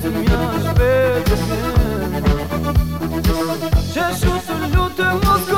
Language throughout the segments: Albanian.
se mja shpetë të shenë Që shu së lutë të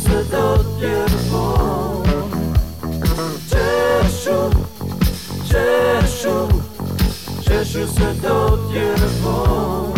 se do t'jerë vonë Qeshu, qeshu, qeshu se do t'jerë vonë